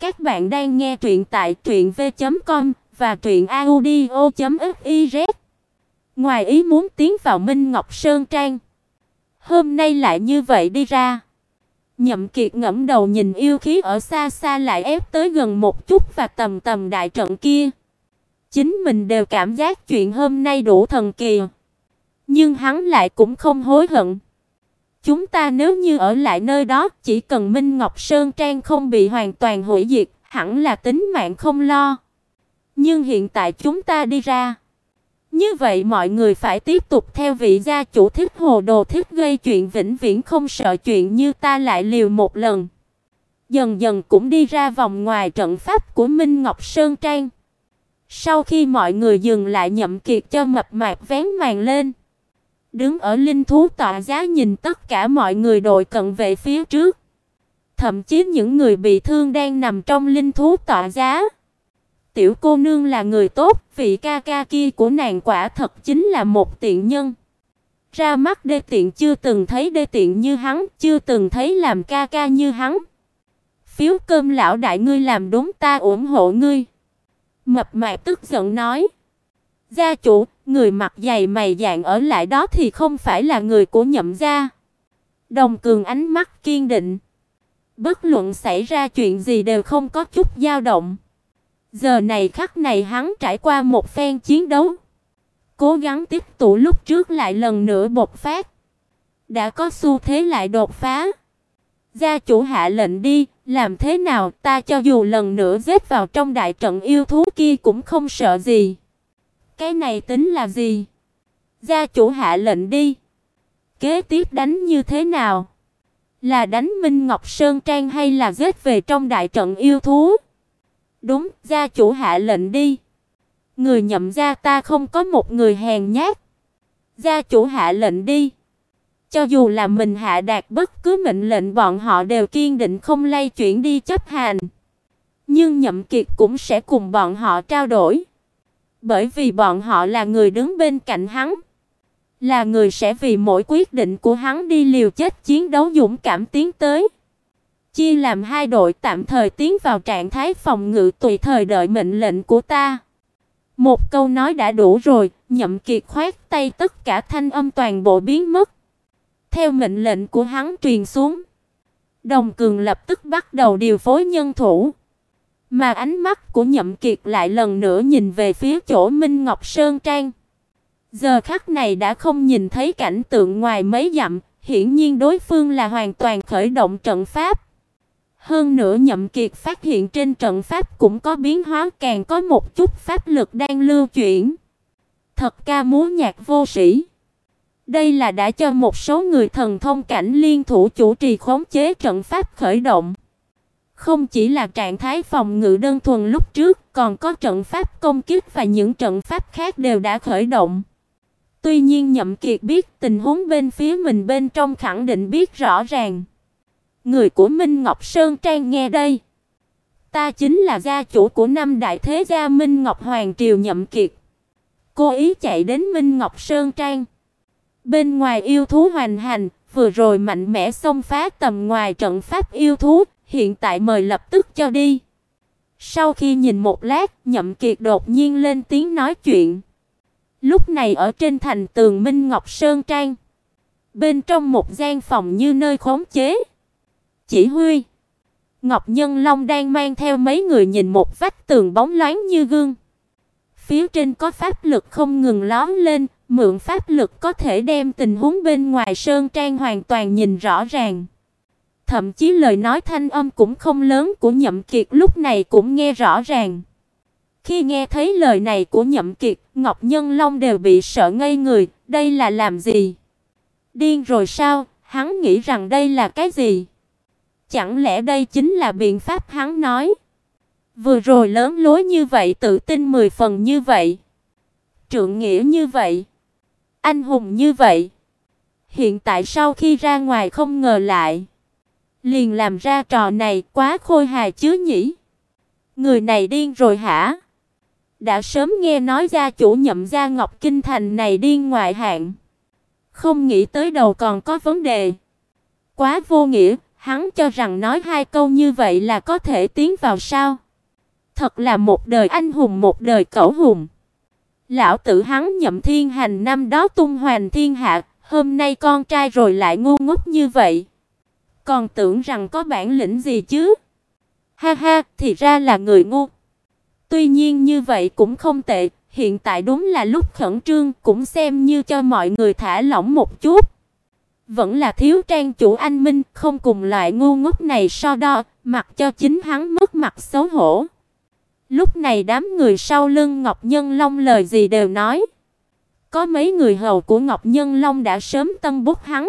Các bạn đang nghe truyện tại truyệnv.com và truyệnaudio.fiz. Ngoài ý muốn tiến vào Minh Ngọc Sơn Trang, hôm nay lại như vậy đi ra. Nhậm Kiệt ngẩng đầu nhìn yêu khí ở xa xa lại ép tới gần một chút và tầm tầm đại trận kia. Chính mình đều cảm giác chuyện hôm nay đủ thần kỳ. Nhưng hắn lại cũng không hối hận. Chúng ta nếu như ở lại nơi đó, chỉ cần Minh Ngọc Sơn Trang không bị hoàn toàn hủy diệt, hẳn là tính mạng không lo. Nhưng hiện tại chúng ta đi ra, như vậy mọi người phải tiếp tục theo vị gia chủ thích hồ đồ thích gây chuyện vĩnh viễn không sợ chuyện như ta lại liều một lần. Dần dần cũng đi ra vòng ngoài trận pháp của Minh Ngọc Sơn Trang. Sau khi mọi người dừng lại nhậm kiệt cho mập mạp vén màn lên. Đứng ở linh thú tọa giá nhìn tất cả mọi người đội cận vệ phía trước. Thậm chí những người bị thương đang nằm trong linh thú tọa giá. Tiểu cô nương là người tốt, vị ca ca kia của nàng quả thật chính là một tiện nhân. Ra mắt đê tiện chưa từng thấy đê tiện như hắn, chưa từng thấy làm ca ca như hắn. Phiếu cơm lão đại ngươi làm đúng ta ủng hộ ngươi. Mập mạp tức giận nói. Gia chủ, người mặc dày mày dạn ở lại đó thì không phải là người của nhậm gia. Đồng Cường ánh mắt kiên định. Bất luận xảy ra chuyện gì đều không có chút dao động. Giờ này khắc này hắn trải qua một phen chiến đấu, cố gắng tiếp tụ lúc trước lại lần nữa bộc phát. Đã có xu thế lại đột phá. Gia chủ hạ lệnh đi, làm thế nào ta cho dù lần nữa giết vào trong đại trận yêu thú kia cũng không sợ gì. Cái này tính là gì? Gia chủ hạ lệnh đi. Kế tiếp đánh như thế nào? Là đánh Minh Ngọc Sơn Trang hay là giết về trong đại trận yêu thú? Đúng, gia chủ hạ lệnh đi. Người nhậm gia ta không có một người hèn nhát. Gia chủ hạ lệnh đi. Cho dù là mình hạ đạt bất cứ mệnh lệnh bọn họ đều kiên định không lay chuyển đi chấp hành. Nhưng Nhậm Kiệt cũng sẽ cùng bọn họ trao đổi. Bởi vì bọn họ là người đứng bên cạnh hắn, là người sẽ vì mỗi quyết định của hắn đi liều chết chiến đấu dũng cảm tiến tới. Chia làm hai đội tạm thời tiến vào trạng thái phòng ngự tùy thời đợi mệnh lệnh của ta. Một câu nói đã đủ rồi, Nhậm Kiệt khoát tay tất cả thanh âm toàn bộ biến mất. Theo mệnh lệnh của hắn truyền xuống, Đồng Cường lập tức bắt đầu điều phối nhân thủ. Mà ánh mắt của Nhậm Kiệt lại lần nữa nhìn về phía chỗ Minh Ngọc Sơn Trang. Giờ khắc này đã không nhìn thấy cảnh tượng ngoài mấy dặm, hiển nhiên đối phương là hoàn toàn khởi động trận pháp. Hơn nữa Nhậm Kiệt phát hiện trên trận pháp cũng có biến hóa, càng có một chút pháp lực đang lưu chuyển. Thật ca múa nhạc vô sĩ. Đây là đã cho một số người thần thông cảnh liên thủ chủ trì khống chế trận pháp khởi động. Không chỉ là trạng thái phòng ngự đơn thuần lúc trước, còn có trận pháp công kích và những trận pháp khác đều đã khởi động. Tuy nhiên Nhậm Kiệt biết tình huống bên phía mình bên trong khẳng định biết rõ ràng. Người của Minh Ngọc Sơn Trang nghe đây. Ta chính là gia chủ của năm đại thế gia Minh Ngọc Hoàng Triều Nhậm Kiệt. Cô ý chạy đến Minh Ngọc Sơn Trang. Bên ngoài yêu thú hoành hành, vừa rồi mạnh mẽ xông phá tầm ngoài trận pháp yêu thú, hiện tại mời lập tức cho đi. Sau khi nhìn một lát, Nhậm Kiệt đột nhiên lên tiếng nói chuyện. Lúc này ở trên thành tường Minh Ngọc Sơn Trang, bên trong một gian phòng như nơi khống chế, chỉ huy Ngọc Nhân Long đang mang theo mấy người nhìn một vách tường bóng loáng như gương. Phía trên có pháp lực không ngừng lóe lên, mượn pháp lực có thể đem tình huống bên ngoài sơn trang hoàn toàn nhìn rõ ràng. Thậm chí lời nói thanh âm cũng không lớn của Nhậm Kiệt lúc này cũng nghe rõ ràng. Khi nghe thấy lời này của Nhậm Kiệt, Ngọc Nhân Long đều bị sợ ngây người, đây là làm gì? Điên rồi sao? Hắn nghĩ rằng đây là cái gì? Chẳng lẽ đây chính là biện pháp hắn nói? Vừa rồi lớn lối như vậy, tự tin mười phần như vậy, trượng nghĩa như vậy, anh hùng như vậy. Hiện tại sau khi ra ngoài không ngờ lại liền làm ra trò này quá khôi hài chứ nhỉ? Người này điên rồi hả? Đã sớm nghe nói gia chủ nhậm gia Ngọc Kinh thành này điên ngoại hạng. Không nghĩ tới đầu còn có vấn đề. Quá vô nghĩa, hắn cho rằng nói hai câu như vậy là có thể tiến vào sao? Thật là một đời anh hùng một đời cẩu hùng. Lão tử hắn Nhậm Thiên Hành năm đó tung hoành thiên hạ, hôm nay con trai rồi lại ngu ngốc như vậy. Còn tưởng rằng có bản lĩnh gì chứ? Ha ha, thì ra là người ngu. Tuy nhiên như vậy cũng không tệ, hiện tại đúng là lúc khẩn trương, cũng xem như cho mọi người thả lỏng một chút. Vẫn là thiếu trang chủ anh minh, không cùng loại ngu ngốc này so đo, mặc cho chính hắn mất mặt xấu hổ. Lúc này đám người sau lưng Ngọc Nhân Long lời gì đều nói. Có mấy người hầu của Ngọc Nhân Long đã sớm tân bút hắn.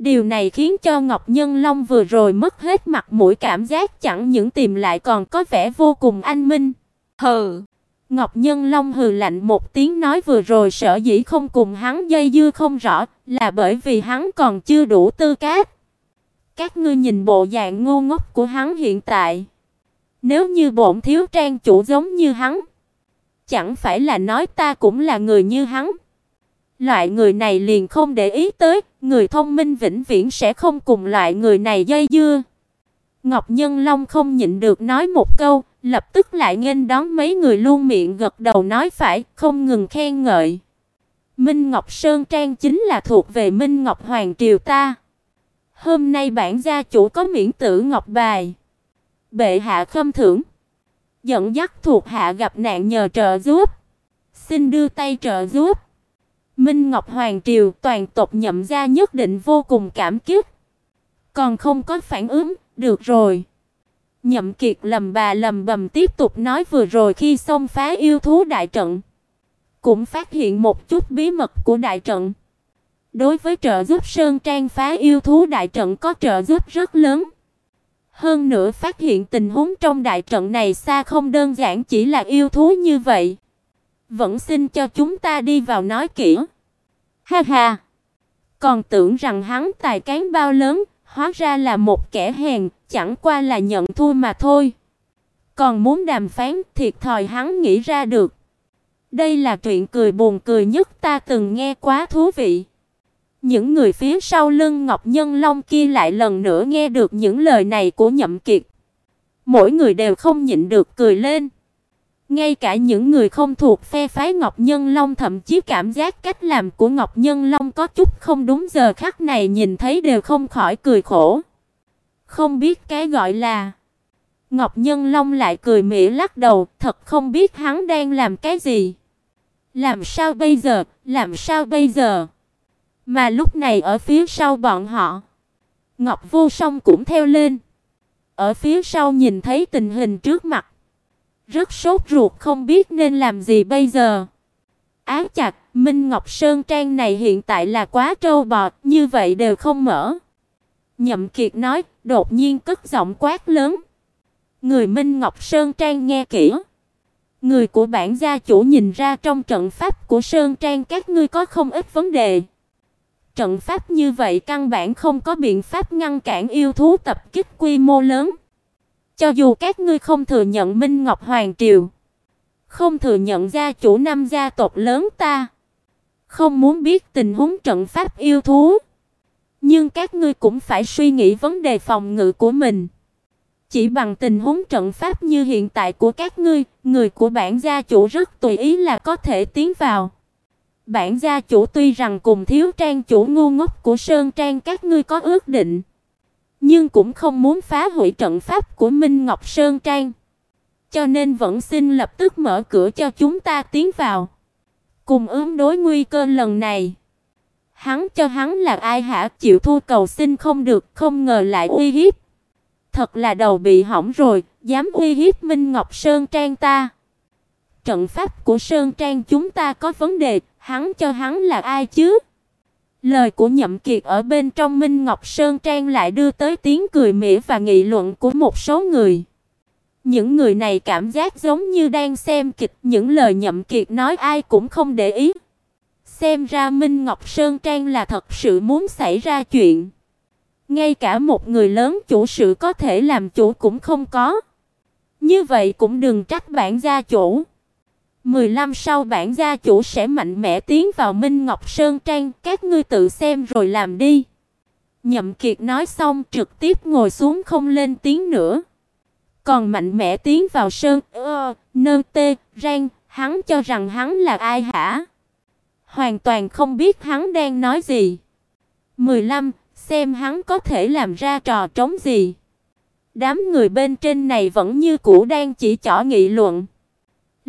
Điều này khiến cho Ngọc Nhân Long vừa rồi mất hết mặt mũi cảm giác chẳng những tìm lại còn có vẻ vô cùng anh minh. Hừ. Ngọc Nhân Long hừ lạnh một tiếng nói vừa rồi sợ dĩ không cùng hắn dây dưa không rõ, là bởi vì hắn còn chưa đủ tư cách. Các ngươi nhìn bộ dạng ngu ngốc của hắn hiện tại, nếu như bổn thiếu trang chủ giống như hắn, chẳng phải là nói ta cũng là người như hắn. Loại người này liền không để ý tới, người thông minh vĩnh viễn sẽ không cùng loại người này dây dưa. Ngọc Nhân Long không nhịn được nói một câu, lập tức lại nghênh đón mấy người luôn miệng gật đầu nói phải, không ngừng khen ngợi. Minh Ngọc Sơn Trang chính là thuộc về Minh Ngọc Hoàng triều ta. Hôm nay bản gia chủ có miễn tử ngọc bài. Bệ hạ khâm thưởng, dẫn dắt thuộc hạ gặp nạn nhờ trợ giúp. Xin đưa tay trợ giúp. Minh Ngọc Hoàng triều toàn tộc nhậm gia nhất định vô cùng cảm kích. Còn không có phản ứng, được rồi. Nhậm Kiệt lầm bà lầm bầm tiếp tục nói vừa rồi khi xông phá yêu thú đại trận, cũng phát hiện một chút bí mật của đại trận. Đối với trợ giúp Sơn Trang phá yêu thú đại trận có trợ giúp rất lớn. Hơn nữa phát hiện tình huống trong đại trận này xa không đơn giản chỉ là yêu thú như vậy. Vẫn xin cho chúng ta đi vào nói kỹ. Ha ha. Còn tưởng rằng hắn tài cán bao lớn, hóa ra là một kẻ hèn, chẳng qua là nhận thua mà thôi. Còn muốn đàm phán, thiệt thòi hắn nghĩ ra được. Đây là chuyện cười buồn cười nhất ta từng nghe quá thú vị. Những người phía sau lưng Ngọc Nhân Long kia lại lần nữa nghe được những lời này của Nhậm Kiệt. Mỗi người đều không nhịn được cười lên. Ngay cả những người không thuộc phe phái Ngọc Nhân Long thậm chí cảm giác cách làm của Ngọc Nhân Long có chút không đúng giờ khắc này nhìn thấy đều không khỏi cười khổ. Không biết cái gọi là Ngọc Nhân Long lại cười mỉa lắc đầu, thật không biết hắn đang làm cái gì. Làm sao bây giờ, làm sao bây giờ? Mà lúc này ở phía sau bọn họ, Ngọc Vô Song cũng theo lên. Ở phía sau nhìn thấy tình hình trước mặt, rất sốt ruột không biết nên làm gì bây giờ. Áo chặt, Minh Ngọc Sơn Trang này hiện tại là quá trâu bò, như vậy đều không mở. Nhậm Kiệt nói, đột nhiên cất giọng quát lớn. Người Minh Ngọc Sơn Trang nghe kỹ. Người của bản gia chủ nhìn ra trong trận pháp của Sơn Trang các ngươi có không ít vấn đề. Trận pháp như vậy căn bản không có biện pháp ngăn cản yêu thú tập kích quy mô lớn. Cho dù các ngươi không thừa nhận Minh Ngọc Hoàng triều, không thừa nhận gia chủ năm gia tộc lớn ta, không muốn biết tình huống trận pháp yêu thú, nhưng các ngươi cũng phải suy nghĩ vấn đề phòng ngự của mình. Chỉ bằng tình huống trận pháp như hiện tại của các ngươi, người của bản gia chủ rất tùy ý là có thể tiến vào. Bản gia chủ tuy rằng cùng thiếu trang chủ ngu ngốc của Sơn Trang các ngươi có ước định, nhưng cũng không muốn phá hủy trận pháp của Minh Ngọc Sơn Trang. Cho nên vẫn xin lập tức mở cửa cho chúng ta tiến vào. Cùng ứng đối nguy cơ lần này. Hắn cho hắn là ai hả? Chịu thua cầu xin không được, không ngờ lại uy hiếp. Thật là đầu bị hỏng rồi, dám uy hiếp Minh Ngọc Sơn Trang ta. Trận pháp của Sơn Trang chúng ta có vấn đề, hắn cho hắn là ai chứ? Lời của Nhậm Kiệt ở bên trong Minh Ngọc Sơn Trang lại đưa tới tiếng cười mỉa và nghị luận của một số người. Những người này cảm giác giống như đang xem kịch, những lời Nhậm Kiệt nói ai cũng không để ý. Xem ra Minh Ngọc Sơn Trang là thật sự muốn xảy ra chuyện. Ngay cả một người lớn chủ sự có thể làm chủ cũng không có. Như vậy cũng đừng trách bản gia chủ. 15 sau bản gia chủ sẽ mạnh mẽ tiến vào Minh Ngọc Sơn Trang, các ngươi tự xem rồi làm đi. Nhậm Kiệt nói xong trực tiếp ngồi xuống không lên tiếng nữa. Còn mạnh mẽ tiến vào sơn ơ, nơ tê, rang, hắn cho rằng hắn là ai hả? Hoàn toàn không biết hắn đang nói gì. 15. Xem hắn có thể làm ra trò trống gì. Đám người bên trên này vẫn như cũ đang chỉ trỏ nghị luận.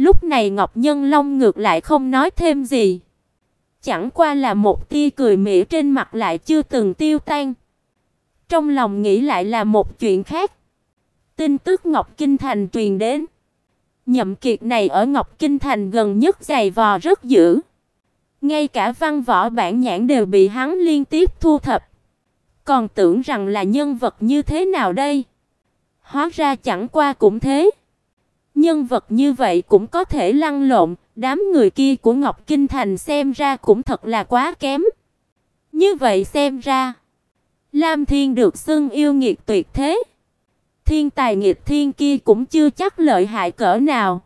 Lúc này Ngọc Nhân Long ngược lại không nói thêm gì. Chẳng qua là một tia cười mỉa trên mặt lại chưa từng tiêu tan. Trong lòng nghĩ lại là một chuyện khác. Tin tức Ngọc Kinh Thành truyền đến. Nhậm Kiệt này ở Ngọc Kinh Thành gần nhất dày vò rất dữ. Ngay cả văn võ bản nhãn đều bị hắn liên tiếp thu thập. Còn tưởng rằng là nhân vật như thế nào đây? Hóa ra chẳng qua cũng thế. Nhân vật như vậy cũng có thể lăn lộn, đám người kia của Ngọc Kinh Thành xem ra cũng thật là quá kém. Như vậy xem ra, Lam Thiên được xưng yêu nghiệt tuyệt thế. Thiên tài nghiệt thiên kia cũng chưa chắc lợi hại cỡ nào.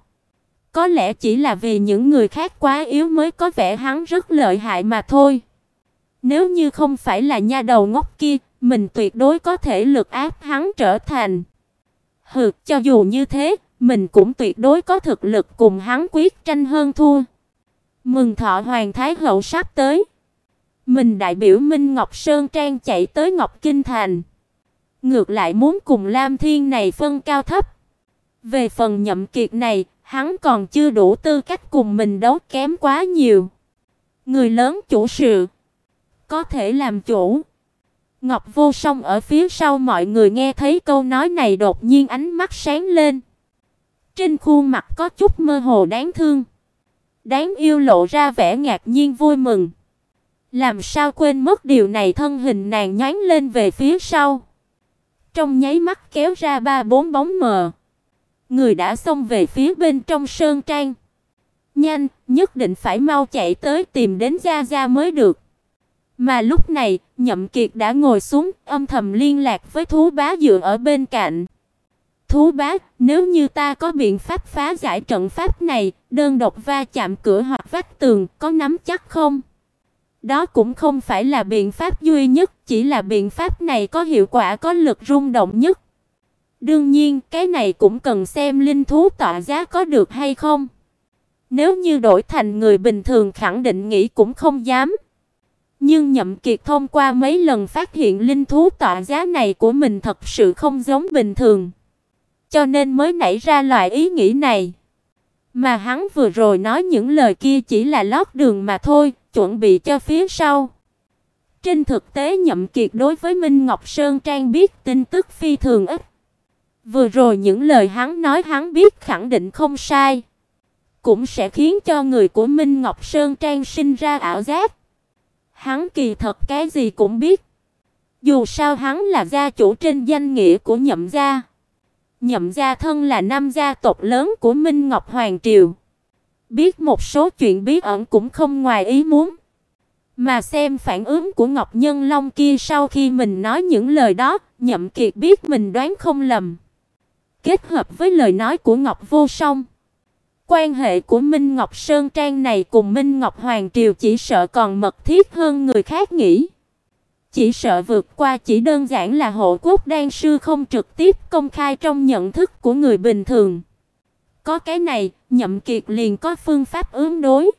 Có lẽ chỉ là vì những người khác quá yếu mới có vẻ hắn rất lợi hại mà thôi. Nếu như không phải là nha đầu ngốc kia, mình tuyệt đối có thể lực áp hắn trở thành. Hừ, cho dù như thế, mình cũng tuyệt đối có thực lực cùng hắn quyết tranh hơn thua. Mừng thọ hoàng thái hậu sắp tới. Mình đại biểu Minh Ngọc Sơn Trang chạy tới Ngọc Kinh Thành. Ngược lại muốn cùng Lam Thiên này phân cao thấp. Về phần nhậm kiệt này, hắn còn chưa đủ tư cách cùng mình đấu kém quá nhiều. Người lớn chủ sự, có thể làm chủ. Ngọc Vô Song ở phía sau mọi người nghe thấy câu nói này đột nhiên ánh mắt sáng lên. Trên khuôn mặt có chút mơ hồ đáng thương. Đáng yêu lộ ra vẻ ngạc nhiên vui mừng. Làm sao quên mất điều này thân hình nàng nhoáng lên về phía sau. Trong nháy mắt kéo ra ba bốn bóng mờ. Người đã xông về phía bên trong sơn trang. Nhanh, nhất định phải mau chạy tới tìm đến Gia Gia mới được. Mà lúc này, Nhậm Kiệt đã ngồi xuống, âm thầm liên lạc với thú bá dựa ở bên cạnh. Thú bá, nếu như ta có biện pháp phá giải trận pháp này, đơn độc va chạm cửa hoặc vách tường, có nắm chắc không? Đó cũng không phải là biện pháp duy nhất, chỉ là biện pháp này có hiệu quả có lực rung động nhất. Đương nhiên, cái này cũng cần xem linh thú tọa giá có được hay không. Nếu như đổi thành người bình thường khẳng định nghĩ cũng không dám. Nhưng Nhậm Kiệt thông qua mấy lần phát hiện linh thú tọa giá này của mình thật sự không giống bình thường. Cho nên mới nảy ra loại ý nghĩ này. Mà hắn vừa rồi nói những lời kia chỉ là lót đường mà thôi, chuẩn bị cho phía sau. Trên thực tế Nhậm Kiệt đối với Minh Ngọc Sơn Trang biết tin tức phi thường ít. Vừa rồi những lời hắn nói hắn biết khẳng định không sai, cũng sẽ khiến cho người của Minh Ngọc Sơn Trang sinh ra ảo giác. Hắn kỳ thật cái gì cũng biết. Dù sao hắn là gia chủ trên danh nghĩa của Nhậm gia. Nhậm gia thân là năm gia tộc lớn của Minh Ngọc Hoàng triều. Biết một số chuyện bí ẩn cũng không ngoài ý muốn. Mà xem phản ứng của Ngọc Nhân Long kia sau khi mình nói những lời đó, Nhậm Kiệt biết mình đoán không lầm. Kết hợp với lời nói của Ngọc Vô Song, quan hệ của Minh Ngọc Sơn Trang này cùng Minh Ngọc Hoàng triều chỉ sợ còn mật thiết hơn người khác nghĩ. Chỉ sợ vượt qua chỉ đơn giản là hộ quốc đan sư không trực tiếp công khai trong nhận thức của người bình thường. Có cái này, Nhậm Kiệt liền có phương pháp ứng đối.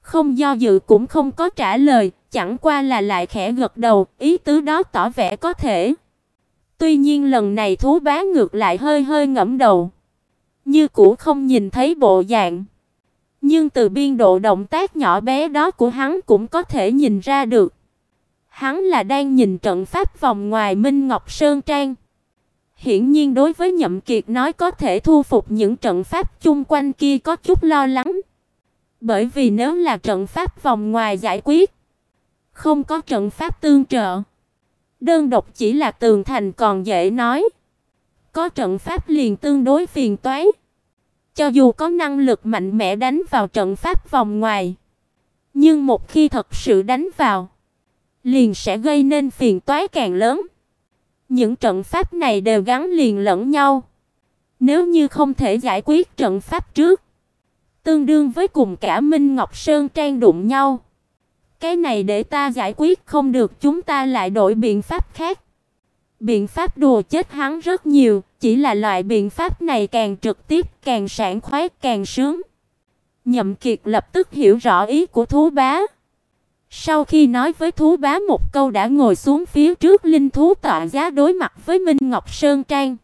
Không do dự cũng không có trả lời, chẳng qua là lại khẽ gật đầu, ý tứ đó tỏ vẻ có thể. Tuy nhiên lần này thú bá ngược lại hơi hơi ngẫm đầu, như cũ không nhìn thấy bộ dạng. Nhưng từ biên độ động tác nhỏ bé đó của hắn cũng có thể nhìn ra được. Hắn là đang nhìn trận pháp vòng ngoài Minh Ngọc Sơn Trang. Hiển nhiên đối với Nhậm Kiệt nói có thể thu phục những trận pháp chung quanh kia có chút lo lắng. Bởi vì nếu là trận pháp vòng ngoài giải quyết, không có trận pháp tương trợ, đơn độc chỉ là tường thành còn dễ nói. Có trận pháp liền tương đối phiền toái. Cho dù có năng lực mạnh mẽ đánh vào trận pháp vòng ngoài, nhưng một khi thật sự đánh vào, liền sẽ gây nên phiền toái càng lớn. Những trận pháp này đều gắn liền lẫn nhau. Nếu như không thể giải quyết trận pháp trước, tương đương với cùng cả Minh Ngọc Sơn Trang đụng nhau. Cái này để ta giải quyết không được, chúng ta lại đổi biện pháp khác. Biện pháp đùa chết hắn rất nhiều, chỉ là loại biện pháp này càng trực tiếp, càng sảng khoái, càng sướng. Nhậm Kiệt lập tức hiểu rõ ý của thú bá. Sau khi nói với thú bá một câu đã ngồi xuống phía trước linh thú tọa giá đối mặt với Minh Ngọc Sơn Trang.